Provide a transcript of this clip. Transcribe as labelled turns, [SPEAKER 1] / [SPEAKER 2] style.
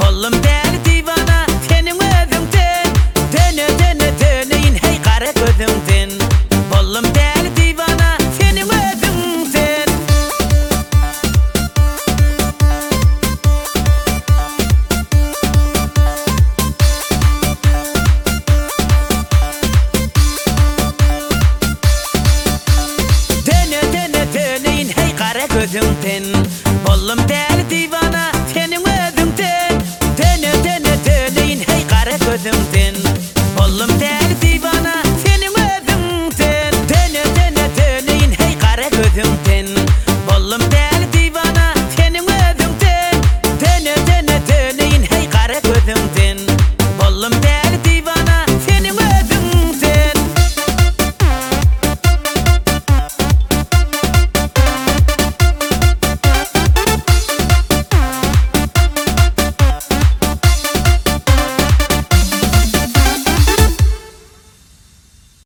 [SPEAKER 1] Balım der divana tenim ödümden Dene dene döneyin hey kara gözümden. Balım der divana tenim ödümden Dene dene döneyin hey kara gözümden. Balım der